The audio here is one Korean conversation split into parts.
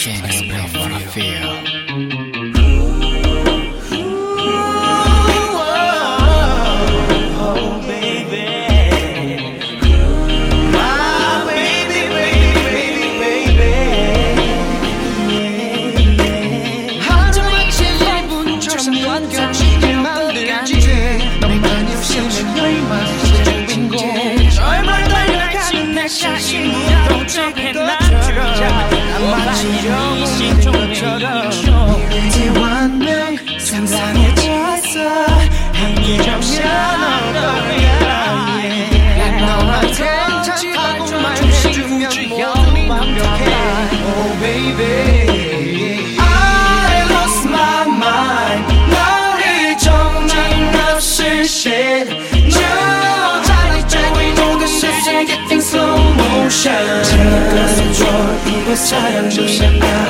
Can not explain what I feel? Don't jump in line. I up, shut up, shut up, shut up, shut up, shut up, shut up, shut up, shut up, shut up,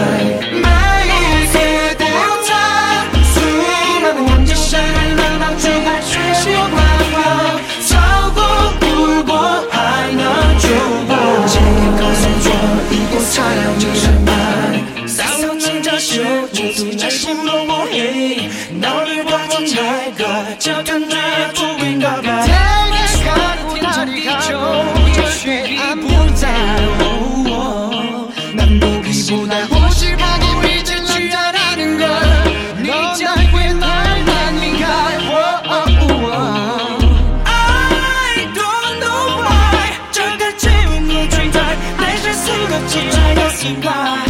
예수 날 신동호해 너를 가진 날과 작은 나의 인가봐 달같이 가고 달이 가고 절대 안 보다 난 보기보다 호실하게 빛을 난다라는 걸넌 나의 날 Why?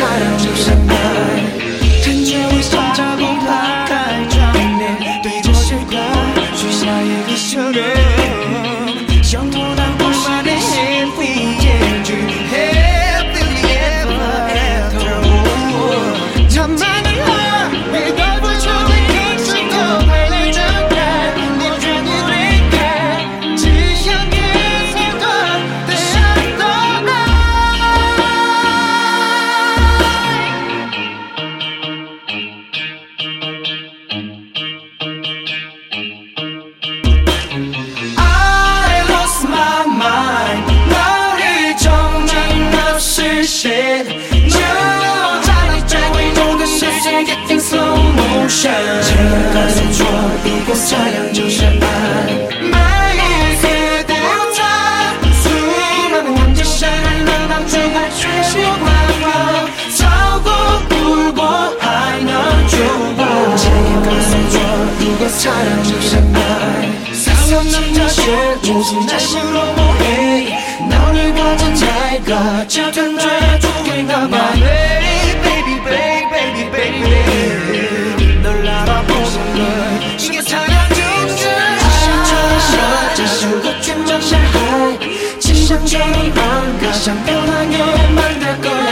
losing. it you 잘할 줄 모든 시즌 getting slow motion 지금까지 좋아 이곳 자연 조심 매일 그대와 수많은 현재 시간을 난 주가 주시고 서고 울고 안아주고 지금까지 좋아 이곳 자연 조심 날 사랑은 남자 실 무슨 자신로 뭐해 너를 가진 자가 작은 나의 조인가 봐 Baby, baby, baby, baby 널 알아보는 걸 이게 사랑인가 신청하셔도 죽었지만 잘해 진심처럼 안가 참 편하게 만날 거야